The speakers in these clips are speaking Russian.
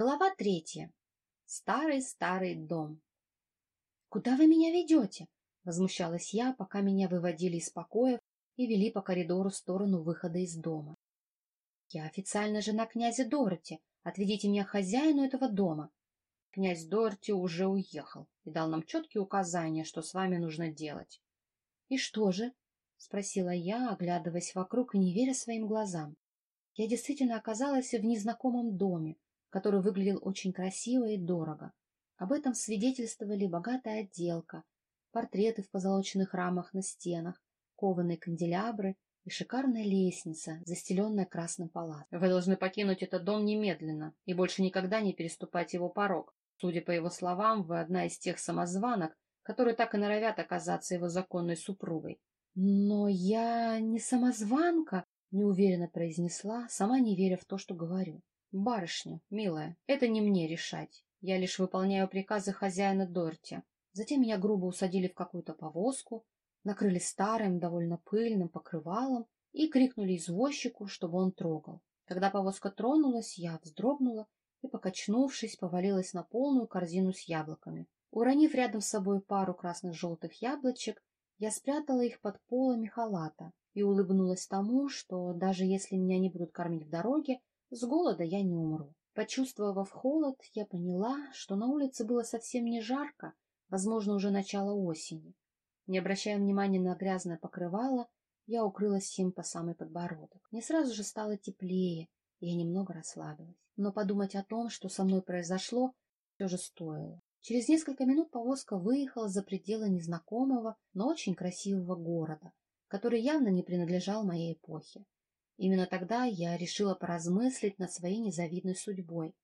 Глава третья. Старый-старый дом. «Куда вы меня ведете?» — возмущалась я, пока меня выводили из покоев и вели по коридору в сторону выхода из дома. «Я официально жена князя Дороти. Отведите меня хозяину этого дома». Князь Дороти уже уехал и дал нам четкие указания, что с вами нужно делать. «И что же?» — спросила я, оглядываясь вокруг и не веря своим глазам. Я действительно оказалась в незнакомом доме, который выглядел очень красиво и дорого. Об этом свидетельствовали богатая отделка, портреты в позолоченных рамах на стенах, кованые канделябры и шикарная лестница, застеленная красным палатом. Вы должны покинуть этот дом немедленно и больше никогда не переступать его порог. Судя по его словам, вы одна из тех самозванок, которые так и норовят оказаться его законной супругой. Но я не самозванка, неуверенно произнесла, сама не веря в то, что говорю. Барышня, милая, это не мне решать. Я лишь выполняю приказы хозяина Дорти. Затем меня грубо усадили в какую-то повозку, накрыли старым, довольно пыльным покрывалом и крикнули извозчику, чтобы он трогал. Когда повозка тронулась, я вздрогнула и, покачнувшись, повалилась на полную корзину с яблоками. Уронив рядом с собой пару красных-желтых яблочек, я спрятала их под полами халата и улыбнулась тому, что даже если меня не будут кормить в дороге, с голода я не умру. Почувствовав холод, я поняла, что на улице было совсем не жарко, возможно, уже начало осени. Не обращая внимания на грязное покрывало, я укрылась им по самый подбородок. Мне сразу же стало теплее, и я немного расслабилась. Но подумать о том, что со мной произошло, все же стоило. Через несколько минут повозка выехала за пределы незнакомого, но очень красивого города, который явно не принадлежал моей эпохе. Именно тогда я решила поразмыслить над своей незавидной судьбой.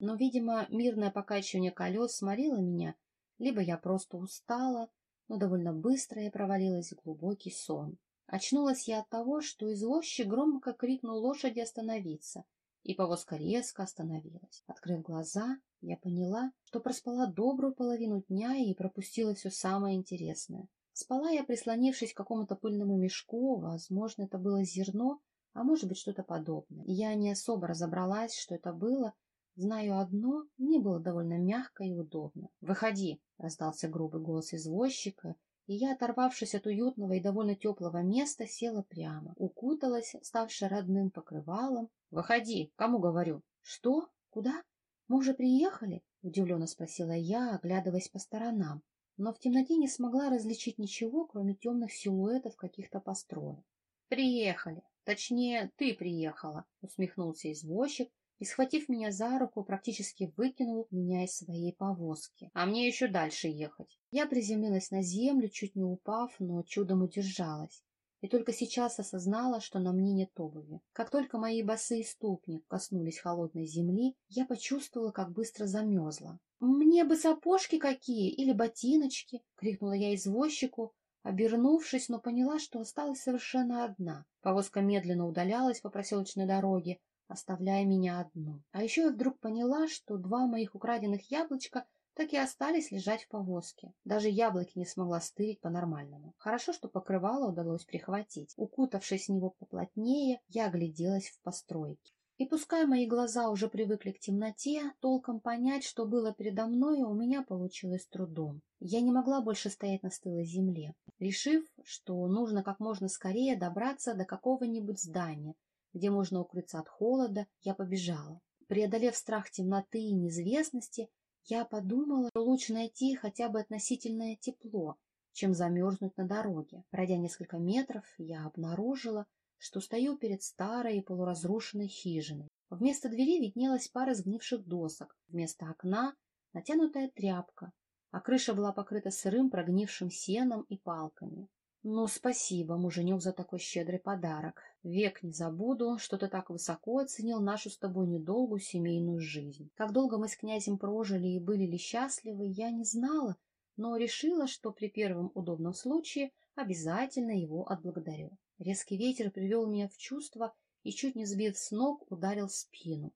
Но, видимо, мирное покачивание колес сморило меня, либо я просто устала, но довольно быстро я провалилась в глубокий сон. Очнулась я от того, что извозчик громко крикнул лошади остановиться, и повозка резко остановилась. Открыв глаза, я поняла, что проспала добрую половину дня и пропустила все самое интересное. Спала я, прислонившись к какому-то пыльному мешку, возможно, это было зерно, а может быть что-то подобное. Я не особо разобралась, что это было. Знаю одно, мне было довольно мягко и удобно. «Выходи!» — раздался грубый голос извозчика, и я, оторвавшись от уютного и довольно теплого места, села прямо, укуталась, ставшая родным покрывалом. «Выходи! Кому говорю?» «Что? Куда? Мы уже приехали?» — удивленно спросила я, оглядываясь по сторонам, но в темноте не смогла различить ничего, кроме темных силуэтов каких-то построек. «Приехали!» Точнее, ты приехала, усмехнулся извозчик и, схватив меня за руку, практически выкинул меня из своей повозки. А мне еще дальше ехать. Я приземлилась на землю, чуть не упав, но чудом удержалась. И только сейчас осознала, что на мне нет обуви. Как только мои босые ступни коснулись холодной земли, я почувствовала, как быстро замерзла. «Мне бы сапожки какие или ботиночки!» — крикнула я извозчику, обернувшись, но поняла, что осталась совершенно одна. Повозка медленно удалялась по проселочной дороге, оставляя меня одну. А еще я вдруг поняла, что два моих украденных яблочка так и остались лежать в повозке. Даже яблоки не смогла стырить по-нормальному. Хорошо, что покрывало удалось прихватить. Укутавшись в него поплотнее, я огляделась в постройке. И пускай мои глаза уже привыкли к темноте, толком понять, что было передо мной, у меня получилось трудом. Я не могла больше стоять на стылой земле. Решив, что нужно как можно скорее добраться до какого-нибудь здания, где можно укрыться от холода, я побежала. Преодолев страх темноты и неизвестности, я подумала, что лучше найти хотя бы относительное тепло, чем замерзнуть на дороге. Пройдя несколько метров, я обнаружила, что стою перед старой и полуразрушенной хижиной. Вместо двери виднелась пара сгнивших досок, вместо окна натянутая тряпка, а крыша была покрыта сырым прогнившим сеном и палками. Ну, спасибо, муженек, за такой щедрый подарок. Век не забуду, что ты так высоко оценил нашу с тобой недолгую семейную жизнь. Как долго мы с князем прожили и были ли счастливы, я не знала, но решила, что при первом удобном случае обязательно его отблагодарю. Резкий ветер привел меня в чувство и, чуть не сбив с ног, ударил в спину.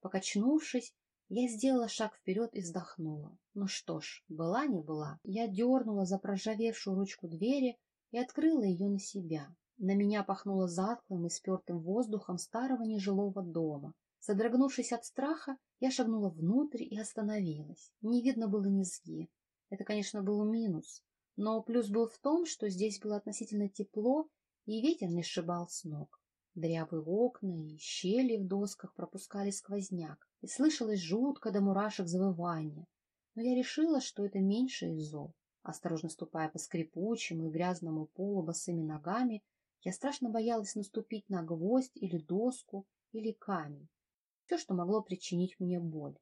Покачнувшись, я сделала шаг вперед и вздохнула. Ну что ж, была не была. Я дернула за проржавевшую ручку двери и открыла ее на себя. На меня пахнуло затхлым и спертым воздухом старого нежилого дома. Содрогнувшись от страха, я шагнула внутрь и остановилась. Не видно было низги. Это, конечно, был минус, но плюс был в том, что здесь было относительно тепло, и ветер не сшибал с ног. Дрявые окна и щели в досках пропускали сквозняк, и слышалось жутко до мурашек завывание. Но я решила, что это меньше из зол. Осторожно ступая по скрипучему и грязному полу босыми ногами, я страшно боялась наступить на гвоздь или доску или камень все, что могло причинить мне боль.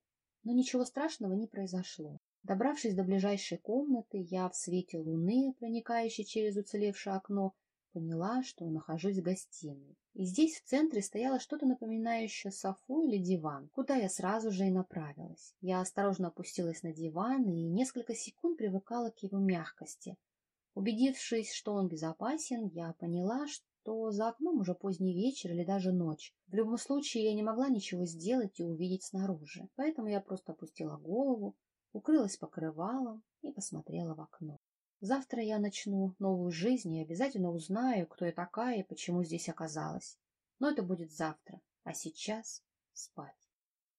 Но ничего страшного не произошло. Добравшись до ближайшей комнаты, я в свете луны, проникающей через уцелевшее окно, поняла, что нахожусь в гостиной. И здесь в центре стояло что-то напоминающее софу или диван, куда я сразу же и направилась. Я осторожно опустилась на диван и несколько секунд привыкала к его мягкости. Убедившись, что он безопасен, я поняла, что то за окном уже поздний вечер или даже ночь. В любом случае я не могла ничего сделать и увидеть снаружи, поэтому я просто опустила голову, укрылась покрывалом и посмотрела в окно. Завтра я начну новую жизнь и обязательно узнаю, кто я такая и почему здесь оказалась. Но это будет завтра, а сейчас спать.